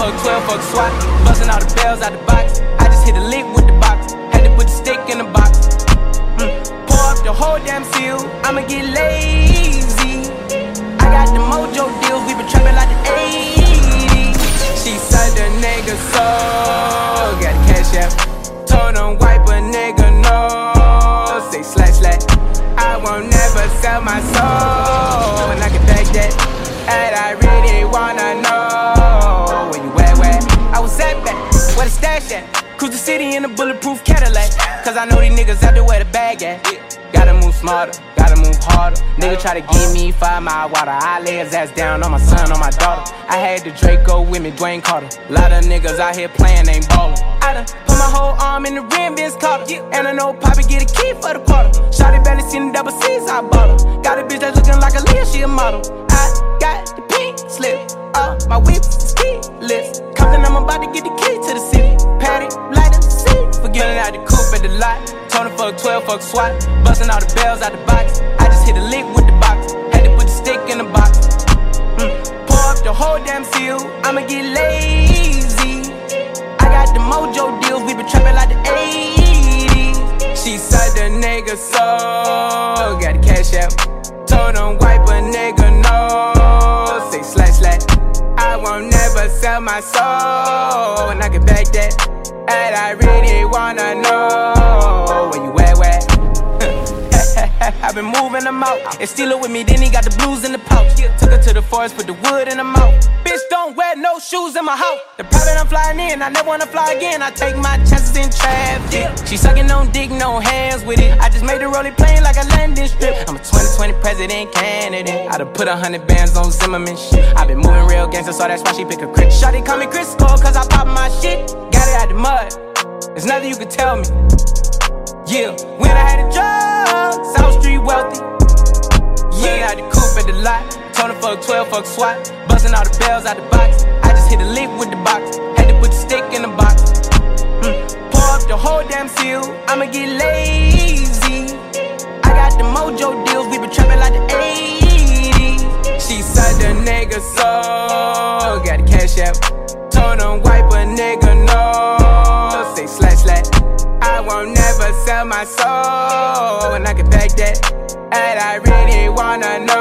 fuck 12, fuck SWAT. Busting all the bells out the box. I just hit a lick with the box. Had to put the stick in the box. Mm. Pour up the whole damn seal. I'ma get lazy. I got the mojo deals. We been trapping like the 80s. She said the nigga so. Got the cash out. Told him wipe a nigga no. Say slash slash. I won't never sell my soul. And I can back that. Stash at. Cruise the city in a bulletproof Cadillac. Cause I know these niggas out there where the bag at. Gotta move smarter, gotta move harder. Nigga try to give me five mile water. I lay his ass down on my son, on my daughter. I had the Draco with me, Dwayne Carter. Lot of niggas out here playing, ain't ballin'. I done put my whole arm in the rim, Vince Carter. And I know Poppy get a key for the quarter. Shotty barely seen the double C's, I bought her. Got a bitch that's looking like a Leah, she a model. I got the pink slip. Uh, my whip is keyless. Compton, I'm about to get the key to the city. Fuck 12, fuck SWAT. Busting all the bells out the box. I just hit a lick with the box. Had to put the stick in the box. Mm. Pour up the whole damn seal. I'ma get lazy. I got the mojo deals. We been trapping like the 80s. She said the nigga so. Got the cash out. Told him wipe a nigga no. Say slash slash. I won't never sell my soul. And I can back that. And I really wanna know I've been moving them out. And steal it with me, then he got the blues in the pouch. Took her to the forest, put the wood in the mouth. Bitch, don't wear no shoes in my house. The private I'm flying in, I never wanna fly again. I take my chances in traffic. She sucking on dick, no hands with it. I just made the rolling plane like a landing strip. I'm a 2020 president candidate. I done put a hundred bands on Zimmerman shit. I been moving real gangster, so that's why she pick a crit. Shotty call me Crisco, cause I pop my shit. Got it out the mud. There's nothing you can tell me. Yeah, when I had a job, wealthy. Yeah, had the coupe at the lot. Told him fuck 12, fuck SWAT. Busting all the bells out the box. I just hit a lick with the box. Had to put the stick in the box. Mm. Pour up the whole damn seal. I'ma get lazy. I got the mojo deals. We been trapping like the 80s. She said the nigga so. Got the cash out. Told him wipe a nigga no. Say slash slash. Won't never sell my soul. And I can back that. And I really wanna know